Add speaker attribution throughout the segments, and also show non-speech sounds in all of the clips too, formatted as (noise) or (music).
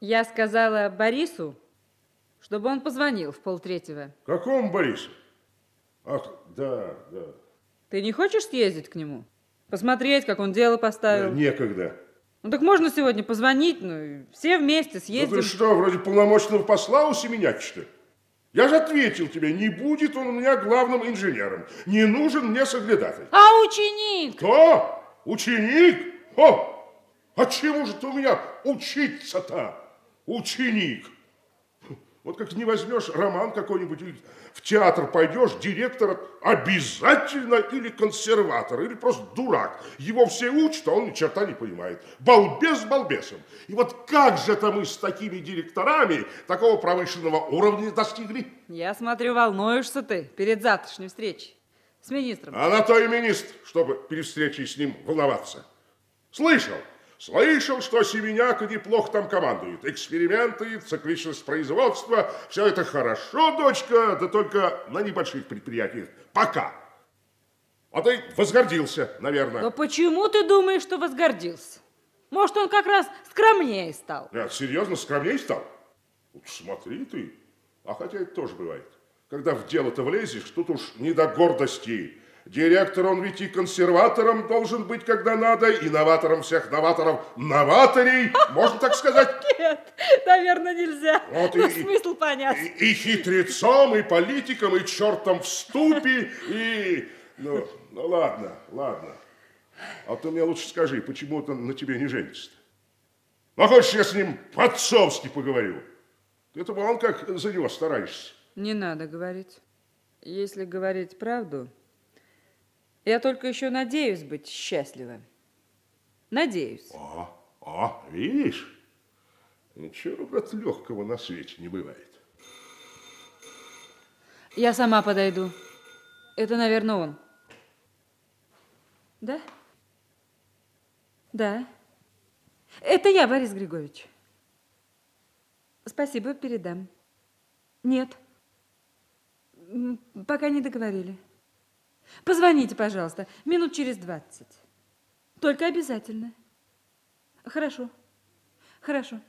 Speaker 1: Я сказала Борису, чтобы он позвонил в полтретьего.
Speaker 2: Какому Борису? Ах, да, да.
Speaker 1: Ты не хочешь съездить к нему? Посмотреть, как он дело поставил?
Speaker 2: Да, некогда.
Speaker 1: Ну так можно сегодня позвонить, ну все вместе съездим.
Speaker 2: Ну ты что, вроде полномочного посла у Семенячи, что ли? Я же ответил тебе, не будет он у меня главным инженером. Не нужен мне соглядатель.
Speaker 1: А ученик?
Speaker 2: Кто? Ученик? О, а чему же ты у меня учиться-то? Ученик. Вот как не возьмешь роман какой-нибудь, или в театр пойдешь, директор обязательно или консерватор, или просто дурак. Его все учат, а он ни черта не понимает. Балбес балбесом. И вот как же это мы с такими директорами такого промышленного уровня достигли?
Speaker 1: Я смотрю, волнуешься ты перед завтрашней встречей с министром.
Speaker 2: А на то и министр, чтобы перед встречей с ним волноваться. Слышал? Слышал, что Семеняка неплохо там командует. Эксперименты, цикличность производства, все это хорошо, дочка, да только на небольших предприятиях. Пока. А ты возгордился, наверное.
Speaker 1: Но почему ты думаешь, что возгордился? Может, он как раз скромнее стал?
Speaker 2: Нет, серьезно, скромнее стал? Вот смотри ты. А хотя это тоже бывает. Когда в дело-то влезешь, тут уж не до гордости. Директор, он ведь и консерватором должен быть, когда надо, и новатором всех новаторов новаторей, можно так сказать? (laughs)
Speaker 1: Нет, наверное, нельзя. Вот Но и, смысл понятен.
Speaker 2: И, и хитрецом, и политиком, и чертом в ступе, и... Ну, ну ладно, ладно. А ты мне лучше скажи, почему он на тебе не женится-то? Ну, хочешь, я с ним по-отцовски поговорю? Ты-то он как за него стараешься.
Speaker 1: Не надо говорить. Если говорить правду, я только еще надеюсь быть счастлива. Надеюсь.
Speaker 2: А, а, видишь? Ничего, брат, легкого на свете не бывает.
Speaker 1: Я сама подойду. Это, наверное, он. Да? Да. Это я, Борис Григорьевич. Спасибо, передам. Нет. Пока не договорили. Позвоните, пожалуйста, минут через двадцать. Только обязательно. Хорошо. Хорошо.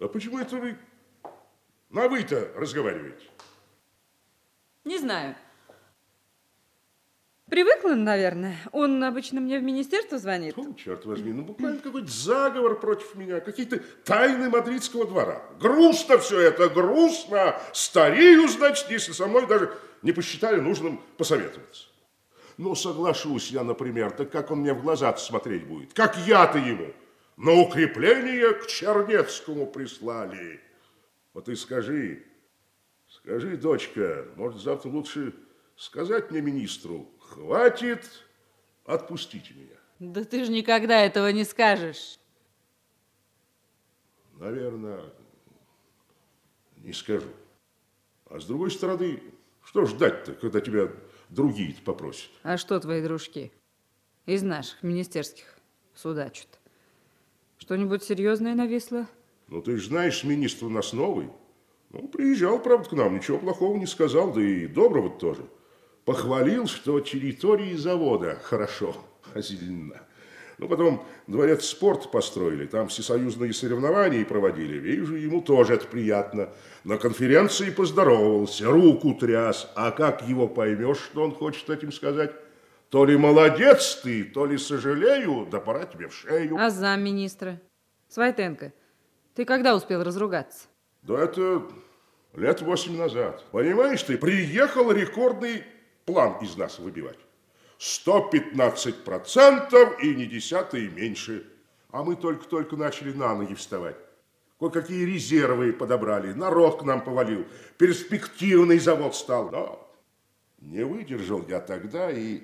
Speaker 2: А почему это вы на вы-то разговариваете?
Speaker 1: Не знаю. Привыкла, наверное. Он обычно мне в министерство звонит.
Speaker 2: Фу, черт возьми, ну буквально какой-то заговор против меня, какие-то тайны мадридского двора. Грустно все это, грустно. Старею, значит, если со мной даже не посчитали нужным посоветоваться. Ну, соглашусь я, например, так как он мне в глаза смотреть будет? Как я-то ему? На укрепление к Чернецкому прислали. Вот и скажи, скажи, дочка, может, завтра лучше сказать мне министру, хватит, отпустите меня.
Speaker 1: Да ты же никогда этого не скажешь.
Speaker 2: Наверное, не скажу. А с другой стороны, что ждать-то, когда тебя другие попросят?
Speaker 1: А что твои дружки из наших министерских судачат? Что-нибудь серьезное нависло?
Speaker 2: Ну, ты же знаешь, министр у нас новый. Ну, приезжал, правда, к нам, ничего плохого не сказал, да и доброго тоже. Похвалил, что территории завода хорошо (laughs) озеленена. Ну, потом дворец спорта построили, там всесоюзные соревнования проводили. Вижу, ему тоже это приятно. На конференции поздоровался, руку тряс. А как его поймешь, что он хочет этим сказать? То ли молодец ты, то ли сожалею, да пора тебе в шею.
Speaker 1: А замминистра? Свайтенко, ты когда успел разругаться?
Speaker 2: Да это лет восемь назад. Понимаешь ты, приехал рекордный план из нас выбивать. 115 процентов и не десятые меньше. А мы только-только начали на ноги вставать. Кое-какие резервы подобрали, народ к нам повалил, перспективный завод стал. Но не выдержал я тогда и...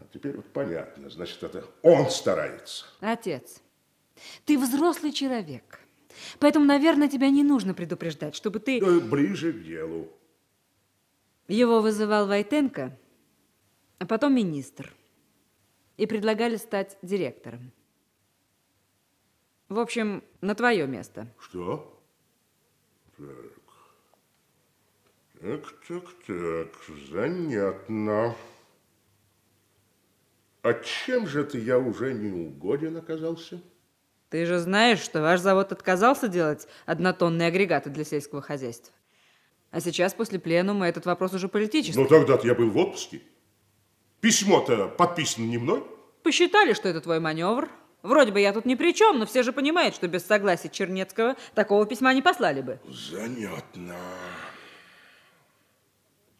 Speaker 2: А теперь вот понятно, значит, это он старается.
Speaker 1: Отец, ты взрослый человек, поэтому, наверное, тебя не нужно предупреждать, чтобы ты...
Speaker 2: Ближе к делу.
Speaker 1: Его вызывал Войтенко а потом министр. И предлагали стать директором. В общем, на твое место.
Speaker 2: Что? Так. Так, так, так, занятно. А чем же ты я уже не угоден оказался?
Speaker 1: Ты же знаешь, что ваш завод отказался делать однотонные агрегаты для сельского хозяйства. А сейчас, после пленума, этот вопрос уже политический.
Speaker 2: Ну, тогда-то я был в отпуске. Письмо-то подписано не мной.
Speaker 1: Посчитали, что это твой маневр. Вроде бы я тут ни при чем, но все же понимают, что без согласия Чернецкого такого письма не послали бы.
Speaker 2: Занятно.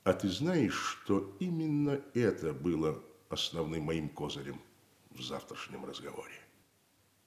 Speaker 2: А ты знаешь, что именно это было основным моим козырем в завтрашнем разговоре?